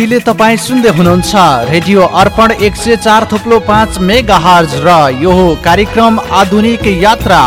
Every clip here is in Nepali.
अहिले तपाईँ सुन्दै हुनुहुन्छ रेडियो अर्पण एक सय चार थुप्लो पाँच मेगा हर्ज र यो कार्यक्रम आधुनिक यात्रा।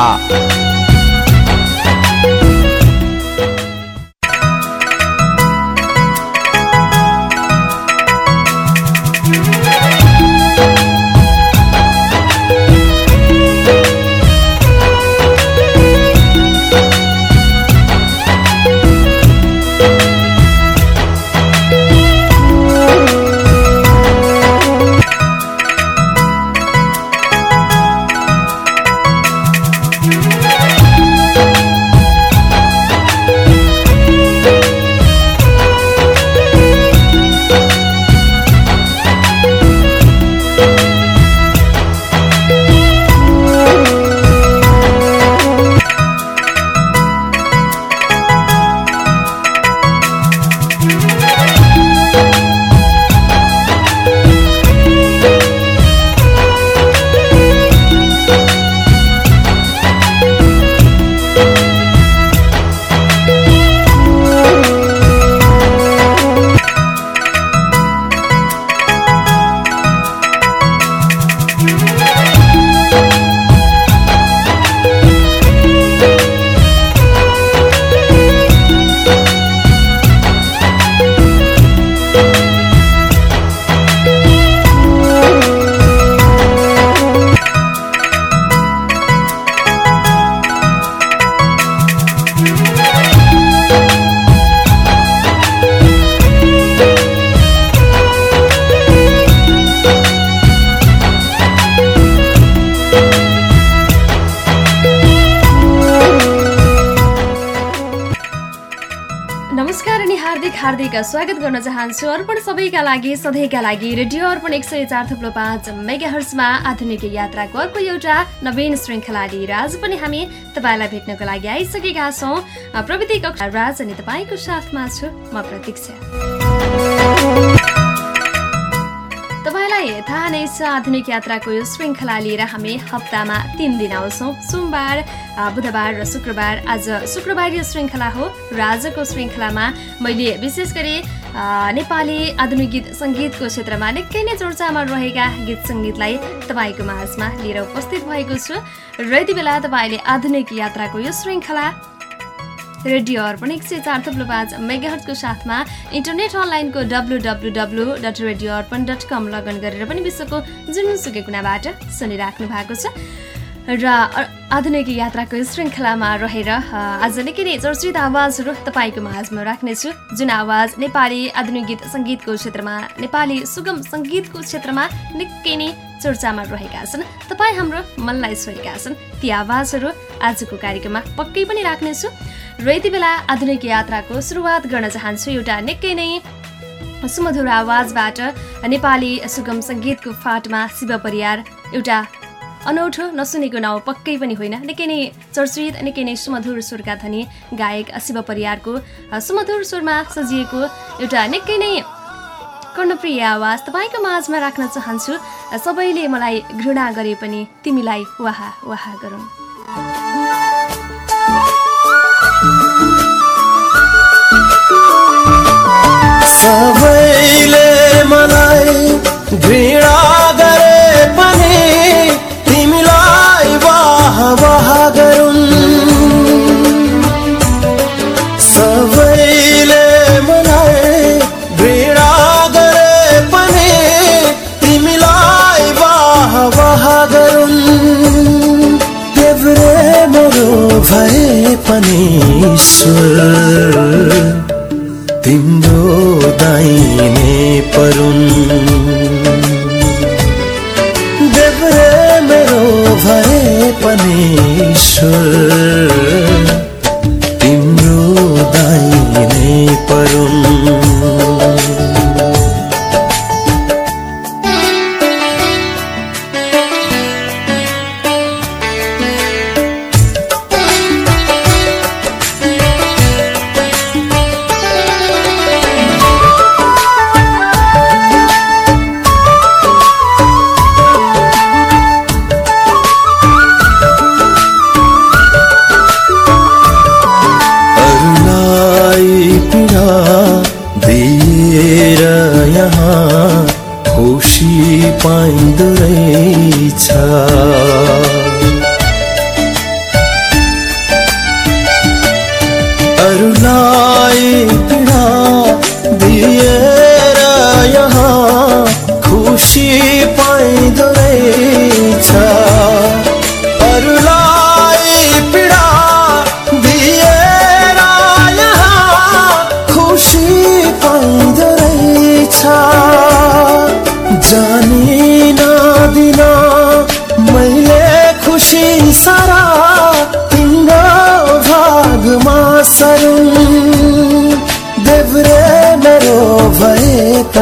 गर्न चाहन्छु अर्पण सबैका लागि सधैँका लागि रेडियो अर्पण एक सय चार थुप्रो पाँच मेगा हर्समा आधुनिक यात्राको अर्को एउटा नवीन श्रृङ्खला लिएर आज पनि हामी तपाईँलाई भेट्नको लागि आइसकेका छौँ। प्रविधि कक्षा राज अनि तपाईँको साथमा छु म प्रतीक्षा। तपाईँलाई थाहा नै छ आधुनिक यात्राको यो श्रृङ्खला लिएर हामी हप्तामा तिन दिन आउँछौँ। सोमबार बुधबार र शुक्रबार आज शुक्रबार यो श्रृङ्खला हो। र आजको श्रृङ्खलामा मैले विशेष गरी नेपाली आधुनिक गीत सङ्गीतको क्षेत्रमा निकै नै चर्चामा रहेका गीत सङ्गीतलाई तपाईँको माझमा लिएर उपस्थित भएको छु। र यति बेला तपाईँले आधुनिक यात्राको यो श्रृङ्खला रेडियो अर्पण एक सय चार थप्लो पाँच मेगाहटको साथमा इन्टरनेट अनलाइनको W W W dot radio Arpan dot com login गरेर पनि विश्वको जुनसुकै कुनाबाट सुनिराख्नु भएको छ। र आधुनिक यात्राको श्रृङ्खलामा रहेर आज निकै नै चर्चित आवाजहरू तपाईँको माझमा राख्नेछु। जुन आवाज नेपाली आधुनिक गीत सङ्गीतको क्षेत्रमा नेपाली सुगम सङ्गीतको क्षेत्रमा निकै नै चर्चामा रहेका छन्। तपाईँ हाम्रो मनलाई छोएका छन्। ती आवाजहरू आजको कार्यक्रममा पक्कै पनि राख्नेछु। र यति बेला आधुनिक यात्राको सुरुवात गर्न चाहन्छु एउटा निकै नै सुमधुर आवाजबाट नेपाली सुगम सङ्गीतको फाटमा शिव परियार एउटा अनौठो नसुनेको नाउँ पक्कै पनि होइन। निकै नै चर्चित निकै नै सुमधुर स्वरका धनी गायक शिव परियारको सुमधुर स्वरमा सजिएको एउटा निकै नै कर्णप्रिय आवाज तपाईँको माझमा राख्न चाहन्छु। सबैले मलाई घृणा गरे पनि तिमीलाई वाहा वाहा गरौँ। सबैले मलाई घृणा गरे पनि तिमीलाई वाह वाह गरून्। सबैले मलाई घृणा गरे पनि तिमीलाई वाह वाह गरून्। देव्रे मेरो भए पनि तिम्रो दाइने परुन्। भए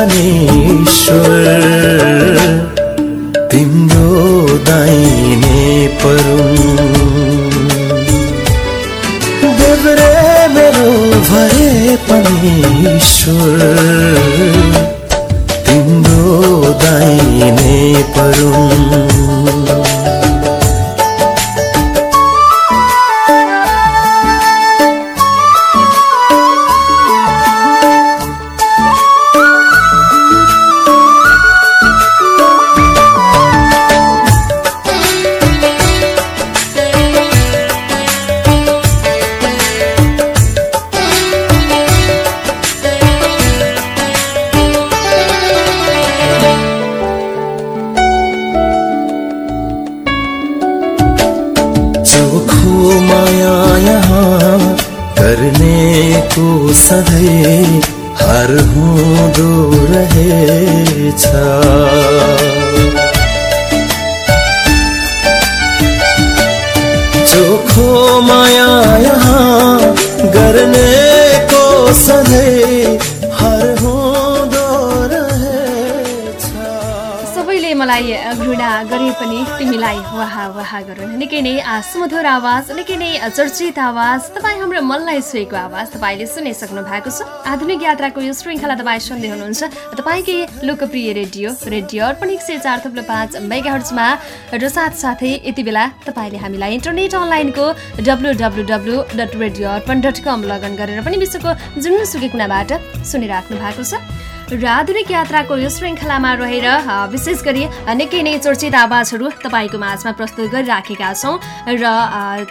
ईश्वर तिम्रो दाहिने देव्रे मेरो भए पनि चोखो माया यहाँ गर्ने को सधैँ मलाई घृणा गरे पनि तिमीलाई वाह वाह गरून् निकै नै सुमधुर आवाज निकै नै चर्चित आवाज तपाईँ हाम्रो मनलाई छोएको आवाज तपाईँले सुनिसक्नु भएको छ। आधुनिक यात्राको यो श्रृङ्खला तपाईँ सुन्दै हुनुहुन्छ। तपाईँकै लोकप्रिय रेडियो रेडियो अर्पण एक सय चार थुप्रो पाँच मेगाहर्जमा र साथसाथै यति बेला तपाईँले हामीलाई इन्टरनेट अनलाइनको W W W dot radio Arpan dot com login गरेर पनि विश्वको जुनसुकै कुनाबाट सुनिराख्नु भएको छ। र आधुनिक यात्राको यो श्रृङ्खलामा रहेर विशेष गरी निकै नै चर्चित आवाजहरू तपाईँको माझमा प्रस्तुत गरिराखेका छौँ र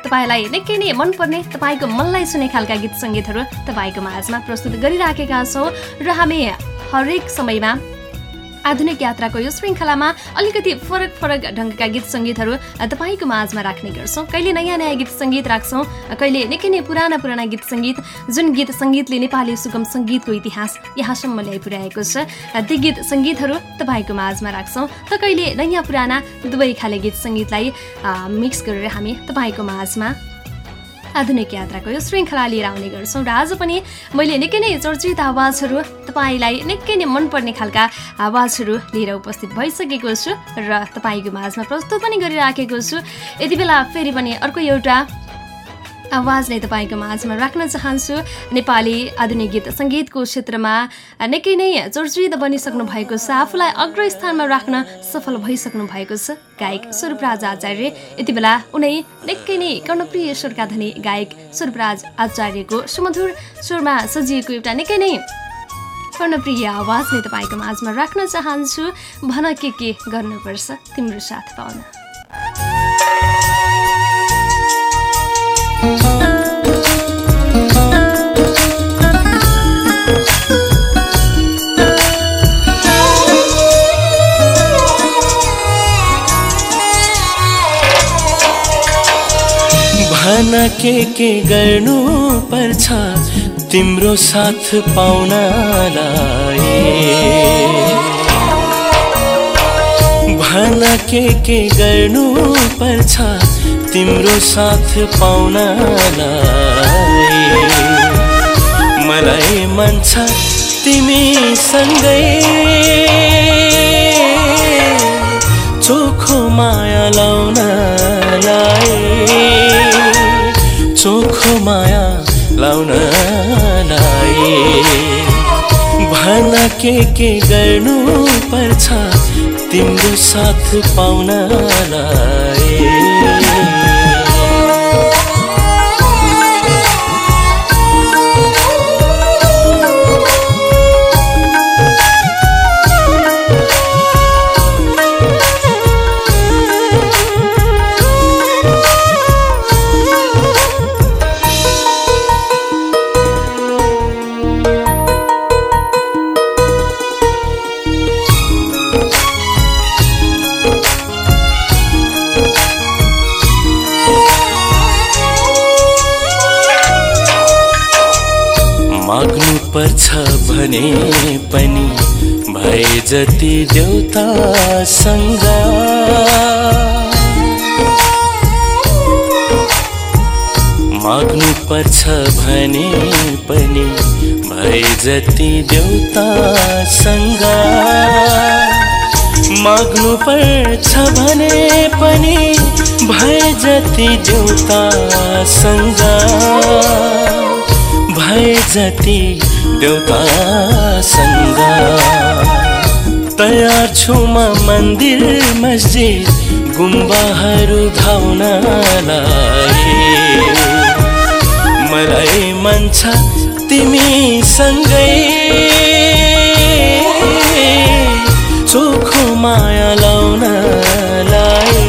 तपाईँलाई निकै नै मनपर्ने तपाईँको मनलाई सुने खालका गीत सङ्गीतहरू तपाईँको माझमा प्रस्तुत गरिराखेका छौँ र हामी हरेक समयमा आधुनिक यात्राको यो श्रृङ्खलामा अलिकति फरक फरक ढङ्गका गीत सङ्गीतहरू तपाईँको माझमा राख्ने गर्छौँ। कहिले नयाँ नयाँ गीत सङ्गीत राख्छौँ कहिले निकै नै पुराना पुराना गीत सङ्गीत जुन गीत सङ्गीतले नेपाली सुगम सङ्गीतको इतिहास यहाँसम्म ल्याइपुर्याएको छ। अ, ती गीत सङ्गीतहरू तपाईँको माझमा राख्छौँ। त कहिले नयाँ पुराना दुवै खाले गीत सङ्गीतलाई मिक्स गरेर हामी तपाईँको माझमा आधुनिक यात्राको यो श्रृङ्खला लिएर आउने गर्छौँ र आज पनि मैले निकै नै चर्चित आवाजहरू तपाईँलाई निकै नै मनपर्ने खालका आवाजहरू लिएर उपस्थित भइसकेको छु र तपाईँको माझमा प्रस्तुत पनि गरिराखेको छु। यति बेला फेरि पनि अर्को एउटा आवाजलाई तपाईँको माझमा राख्न चाहन्छु। नेपाली आधुनिक गीत सङ्गीतको क्षेत्रमा निकै नै चर्चित बनिसक्नु भएको छ। आफूलाई अग्रस्थानमा राख्न सफल भइसक्नु भएको छ। गायक स्वरूपराज आचार्य यति बेला उनै निकै नै कर्णप्रिय स्वरका धनी गायक स्वरूपराज आचार्यको सुमधुर स्वरमा सजिएको एउटा निकै नै कर्णप्रिय आवाजले तपाईँको माझमा राख्न चाहन्छु। भन के के गर्नुपर्छ तिम्रो साथ पाउन। के के गर्नु पर्छ? तिम्रो साथ पाउनलाई। भन के के गर्नु पर्छ? तिम्रो साथ पाउनलाई मलाई मन छ तिमी सँगै चोखो माया लाउनलाई चोखो माया लाउनलाई। भन के के गर्नु पर्छ तिम्रो साथ पाउनलाई। जति देउतासँग माग्नु पर्छ भने पनि भए जति देउतासँग माग्नु पर्छ भने पनि भए जति देउतासँग भए जति देउतासँग तयार छु म मन्दिर मस्जिद गुम्बाहरू धाउनलाई मलाई मन छ तिमीसँगै चोखो माया लाउनलाई।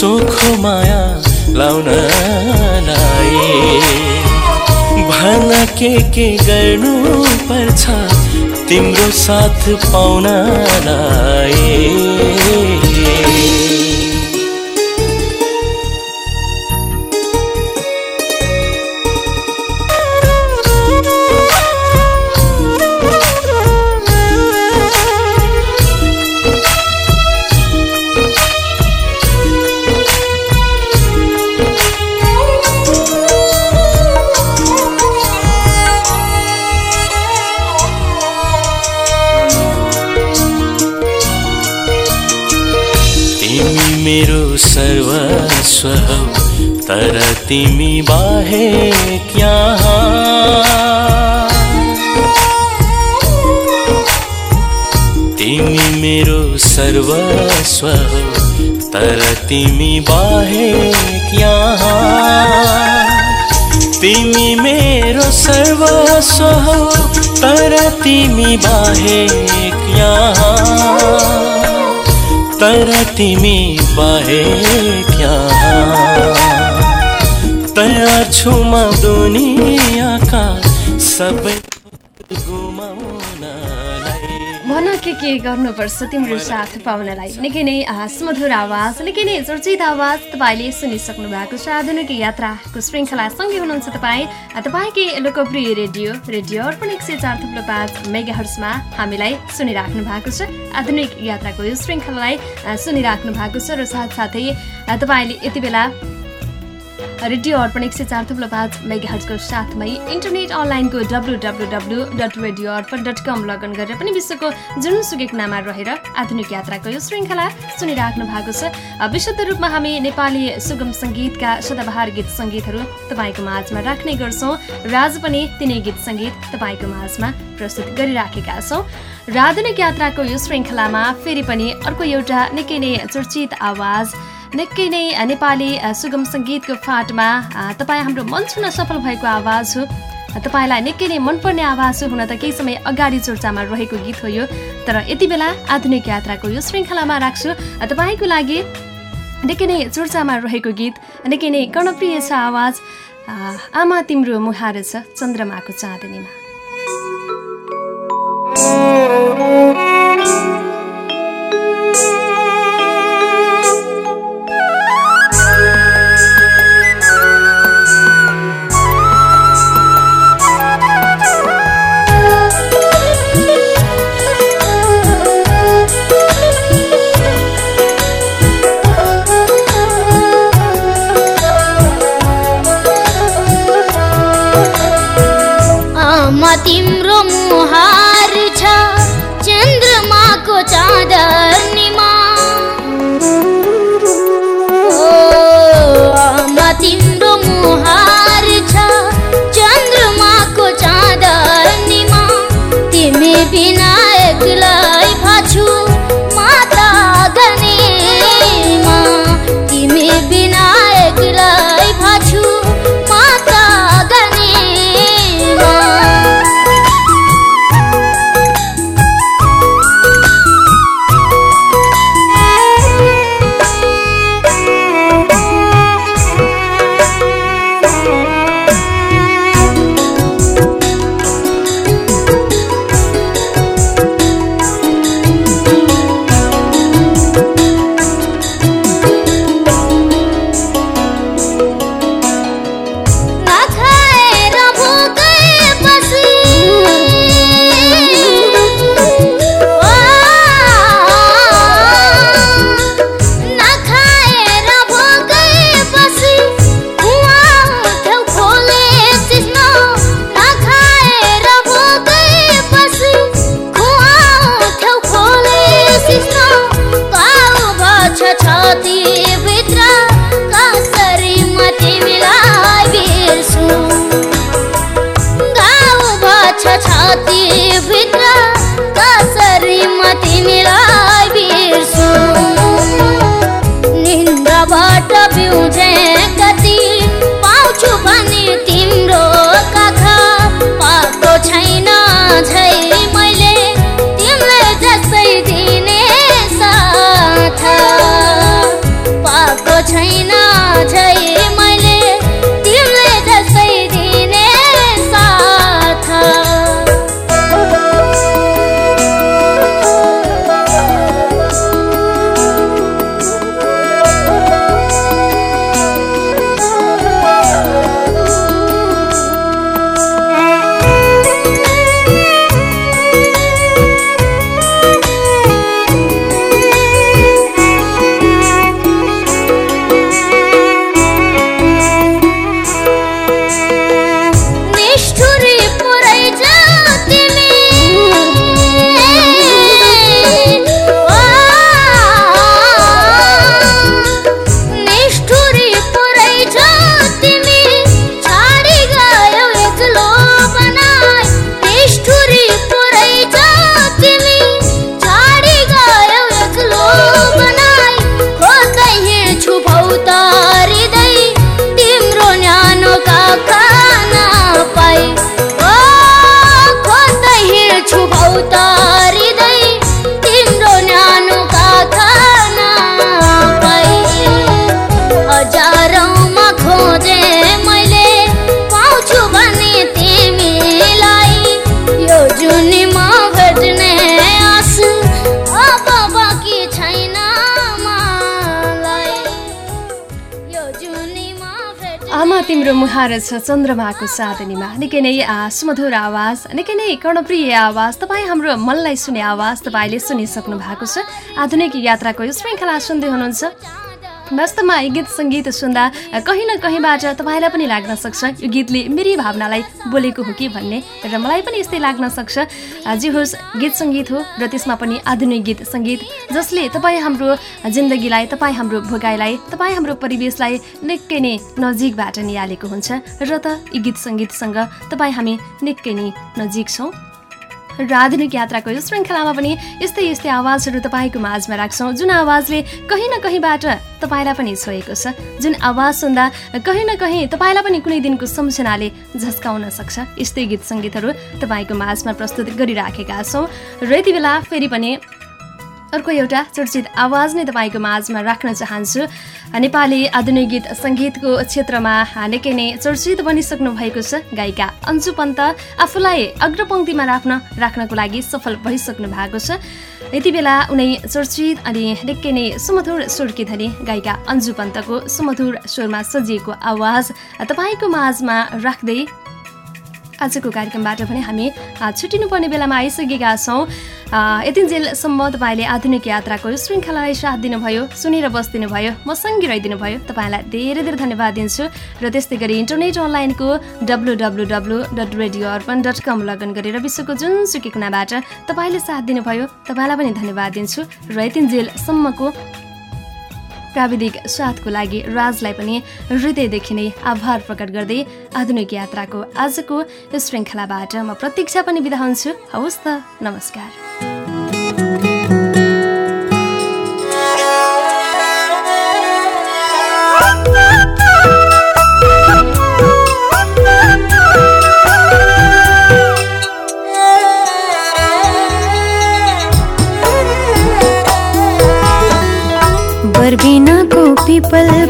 चोखो माया लाउनलाई। भन के के गर्नु पर्छ तिम्रो साथ पाउनलाई हौ तर तिमी बाहेक यहाँ तिमी मेरो सर्वस्व तर तिमी बाहेक यहाँ तिमी मेरो सर्वस्व तर तिमी बाहेक यहाँ तर तिमी बाहेक यहाँ तयार छु म दुनियाँका सबै भन के गर्नुपर्छ तिम्रो साथ पाउनलाई? निकै नै सुमधुर आवाज निकै नै चर्चित आवाज तपाईँले सुनिसक्नु भएको छ। आधुनिक यात्राको श्रृङ्खला सँगै हुनुहुन्छ तपाईँ। तपाईँकै लोकप्रिय रेडियो रेडियो अर्पण एक सय चार थुप्रो पाँच मेगा हर्समा हामीलाई सुनिराख्नु भएको छ। आधुनिक यात्राको यो श्रृङ्खलालाई सुनिराख्नु भएको छ र साथसाथै तपाईँले यति बेला रेडियो अर्पण एक सय चार थुप्रो पाँच मेगाहर्जको साथमै इन्टरनेट अनलाइनको W W W dot radio Arpan dot com login गरेर पनि विश्वको जुनसुकै कुनामा रहेर आधुनिक यात्राको यो श्रृङ्खला सुनिराख्नु भएको छ। विशुद्ध रूपमा हामी नेपाली सुगम सङ्गीतका सदाबहार गीत सङ्गीतहरू तपाईँको माझमा राख्ने गर्छौँ। र आज पनि तिनै गीत सङ्गीत तपाईँको माझमा प्रस्तुत गरिराखेका छौँ। र यात्राको यो श्रृङ्खलामा फेरि पनि अर्को एउटा निकै नै चर्चित आवाज निकै नै नेपाली सुगम सङ्गीतको फाटमा तपाईँ हाम्रो मन छुन सफल भएको आवाज हो। तपाईँलाई निकै नै मनपर्ने आवाज हो हुन त केही समय अगाडि चर्चामा रहेको गीत हो यो। तर यति बेला आधुनिक यात्राको यो श्रृङ्खलामा राख्छु। तपाईँको लागि निकै नै चर्चामा रहेको गीत निकै नै कर्णप्रिय छ आवाज। आमा तिम्रो मुहार छ चन्द्रमाको चाँदनीमा। मुहार छ चन्द्रमाको साधनीमा। निकै नै सुमधुर आवाज निकै नै कर्णप्रिय आवाज। तपाईँ हाम्रो मनलाई सुने आवाज तपाईँले सुनिसक्नु भएको छ। आधुनिक यात्राको यो श्रृङ्खला सुन्दै हुनुहुन्छ। वास्तवमा गीत सङ्गीत सुन्दा कहीँ न कहीँबाट तपाईँलाई पनि लाग्न सक्छ। यो गीतले मेरै भावनालाई बोलेको हो कि भन्ने र मलाई पनि यस्तै लाग्न सक्छ। जे होस् गीत सङ्गीत हो र त्यसमा पनि आधुनिक गीत सङ्गीत जसले तपाईँ हाम्रो जिन्दगीलाई तपाईँ हाम्रो भोगाइलाई तपाईँ हाम्रो परिवेशलाई निकै नै नजिकबाट निहालेको हुन्छ। र त यी गीत सङ्गीतसँग तपाईँ हामी निकै नै नजिक छौँ। र आधुनिक यात्राको यो श्रृङ्खलामा पनि यस्तै यस्तै आवाजहरू तपाईँको माझमा राख्छौँ। जुन आवाजले कहीँ न कहीँबाट तपाईँलाई पनि छोएको छ जुन आवाज सुन्दा कहीँ न कहीँ तपाईँलाई पनि कुनै दिनको सम्झनाले झस्काउन सक्छ यस्तै गीत सङ्गीतहरू तपाईँको माझमा प्रस्तुत गरिराखेका छौँ। र यति बेला फेरि पनि अर्को एउटा चर्चित आवाज नै तपाईँको माझमा राख्न चाहन्छु। नेपाली आधुनिक गीत सङ्गीतको क्षेत्रमा निकै नै चर्चित बनिसक्नु भएको छ। गायिका अन्जु पन्त आफूलाई अग्रपङ्क्तिमा राख्न राख्नको लागि सफल भइसक्नु भएको छ। यति बेला उनै चर्चित अनि निकै नै सुमधुर स्वरकी धनी गायिका अन्जु पन्तको सुमधुर स्वरमा सजिएको आवाज तपाईँको माझमा राख्दै आजको कार्यक्रमबाट पनि हामी छुट्टिनुपर्ने बेलामा आइसकेका छौँ। यतिन्जेलसम्म तपाईँले आधुनिक यात्राको श्रृङ्खलालाई साथ दिनुभयो सुनेर बसिदिनु भयो म सँगै रहिदिनु भयो तपाईँलाई धेरै धेरै धन्यवाद दिन्छु र त्यस्तै गरी इन्टरनेट अनलाइनको W W W dot radio Arpan dot com login गरेर विश्वको जुनसुकै कुनाबाट तपाईँले साथ दिनुभयो। तपाईँलाई पनि धन्यवाद दिन्छु र यतिन्जेलसम्मको प्राविधिक साथको लागि राजलाई पनि हृदयदेखि नै आभार प्रकट गर्दै आधुनिक यात्राको आजको श्रृङ्खलाबाट म प्रतीक्षा पनि बिदा हुन्छु। हवस् त नमस्कार। 回来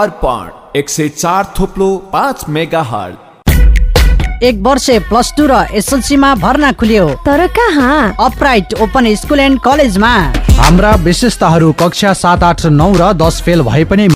अर्पण एक सय चार थोप्लो पाँच मेगा हट एक वर्ष प्लस टू र एसएलसीमा भर्ना खुल्यो। तर कहाँ? अपराइट ओपन स्कुल एन्ड कलेजमा। हाम्रा विशेषताहरू कक्षा सात आठ नौ र दस फेल भए पनि